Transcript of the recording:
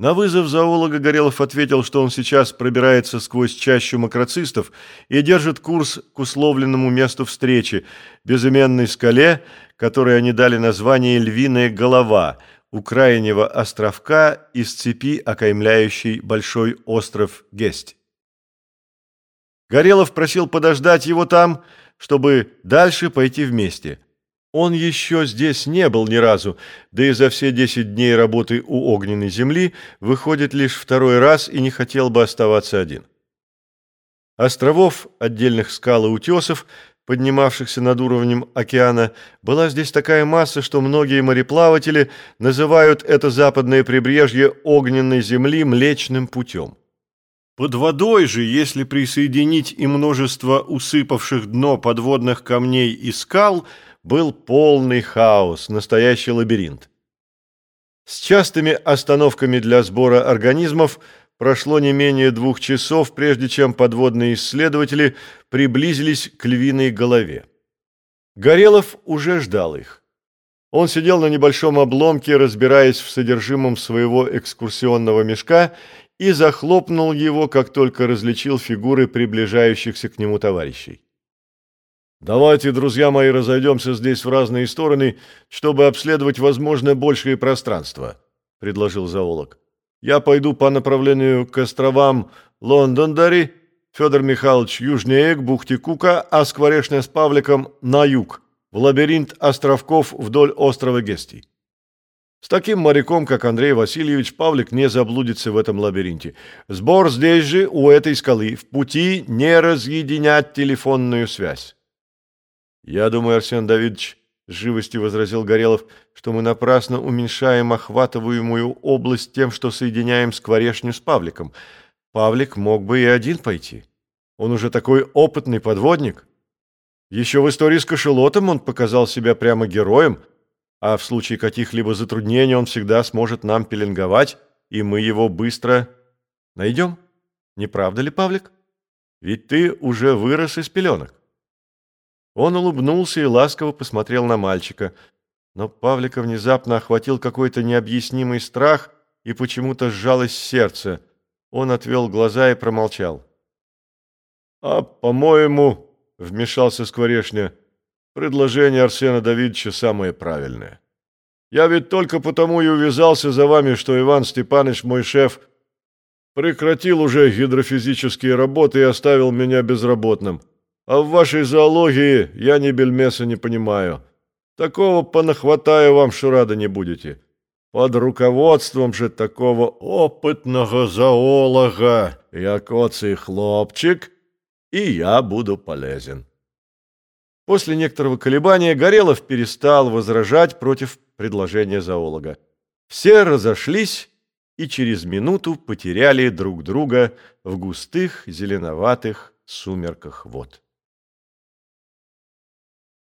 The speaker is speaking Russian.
На вызов зоолога Горелов ответил, что он сейчас пробирается сквозь чащу макроцистов и держит курс к условленному месту встречи, безыменной скале, которой они дали название «Львиная голова», у крайнего островка из цепи, окаймляющей большой остров Гесть. Горелов просил подождать его там, чтобы дальше пойти вместе – он еще здесь не был ни разу, да и за все десять дней работы у огненной земли выходит лишь второй раз и не хотел бы оставаться один. Островов, отдельных скал и утесов, поднимавшихся над уровнем океана, была здесь такая масса, что многие мореплаватели называют это западное прибрежье огненной земли Млечным путем. Под водой же, если присоединить и множество усыпавших дно подводных камней и скал – был полный хаос, настоящий лабиринт. С частыми остановками для сбора организмов прошло не менее двух часов, прежде чем подводные исследователи приблизились к львиной голове. Горелов уже ждал их. Он сидел на небольшом обломке, разбираясь в содержимом своего экскурсионного мешка, и захлопнул его, как только различил фигуры приближающихся к нему товарищей. Давайте, друзья мои, разойдемся здесь в разные стороны, чтобы обследовать, возможно, большее пространство, предложил зоолог. Я пойду по направлению к островам Лондондари, Федор Михайлович южнее, к бухте Кука, а Скворечная с Павликом на юг, в лабиринт островков вдоль острова Гестий. С таким моряком, как Андрей Васильевич, Павлик не заблудится в этом лабиринте. Сбор здесь же, у этой скалы. В пути не разъединять телефонную связь. «Я думаю, Арсен Давидович, — с живостью возразил Горелов, — что мы напрасно уменьшаем охватываемую область тем, что соединяем скворечню с Павликом. Павлик мог бы и один пойти. Он уже такой опытный подводник. Еще в истории с кошелотом он показал себя прямо героем, а в случае каких-либо затруднений он всегда сможет нам пеленговать, и мы его быстро найдем. Не правда ли, Павлик? Ведь ты уже вырос из пеленок. Он улыбнулся и ласково посмотрел на мальчика. Но Павлика внезапно охватил какой-то необъяснимый страх и почему-то сжалось сердце. Он отвел глаза и промолчал. «А, по-моему, — вмешался Скворешня, — предложение Арсена Давидовича самое правильное. Я ведь только потому и увязался за вами, что Иван Степанович, мой шеф, прекратил уже гидрофизические работы и оставил меня безработным. А в вашей зоологии я ни бельмеса не понимаю. Такого понахватаю вам, что рады не будете. Под руководством же такого опытного зоолога, як оцей хлопчик, и я буду полезен. После некоторого колебания Горелов перестал возражать против предложения зоолога. Все разошлись и через минуту потеряли друг друга в густых зеленоватых сумерках вод.